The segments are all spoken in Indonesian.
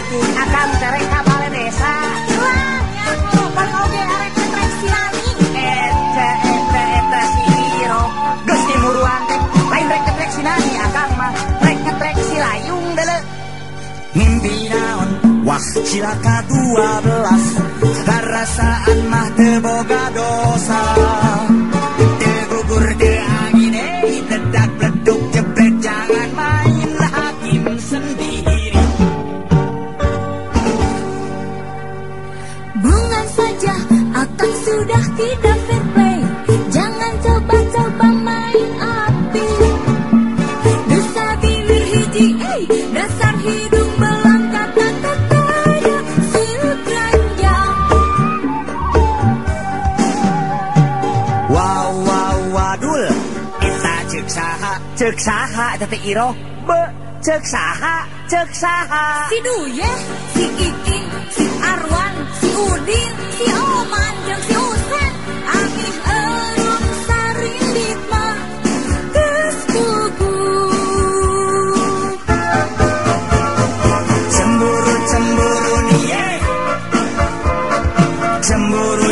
penting akan terek ka balai desa lain mah Mimpi naon Wah dua belas Karasaan mah teboga dosa tidak fair play. Jangan coba-coba main api. Dosa bibir hiji, dasar hidung belang kata-katanya sekeranjang. Wow wow wadul. Eta cek saha Cek saha Eta teh Iro. Be Cek saha Cek saha. Si Duye, si Iking,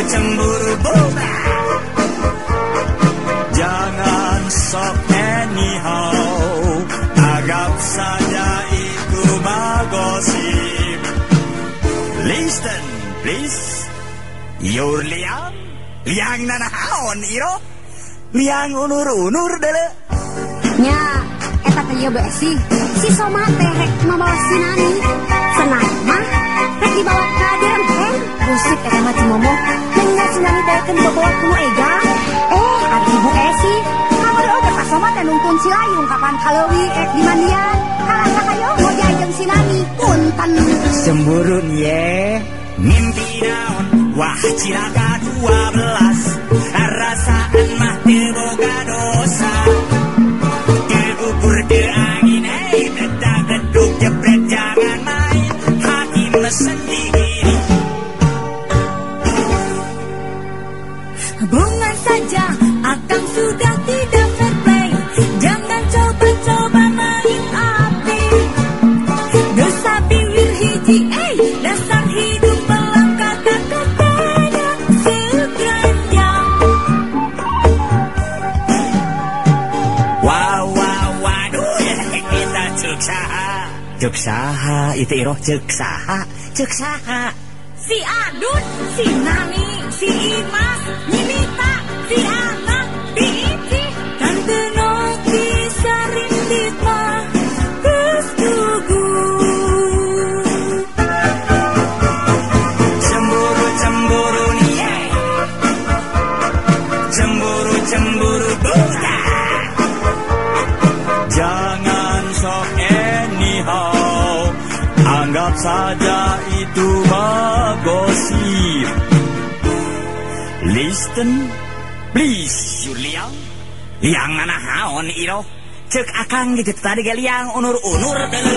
Cemburu boba. Jangan sok anyhow. Anggap saja itu magosip. Listen please. Your liang Liang nanahaon iro. Liang unur-unur dele. Nya, eta teh ieu besi. Si Soma teh rek mabawa si Nani. Senang mah? Rek dibawa ka Denpen. Busik eta mah Cimomo. Nya si Nani teh kan dibawa ku Ega. Eh, ari Bu Esi. Kamari oge pas Soma teh nuntun si Layung kapan kaleuwi rek di mandian. Kalah kayo mau diajeng si Nani. Punten. Cemburu nih ye Mimpi naon Wah cilaka dua belas Rasaan mah teboga dosa Tegugur saha Cek saha Itu iroh cek saha Cek saha Si Adun, si Nani, si Imas, Nyimita, si Anak, si Ici, Tante Noki, Sarindit mah Anggap saja itu magosip Listen Please. You liang Liang nanahaon iro Cek akang gitu tadi ke liang unur-unur dulu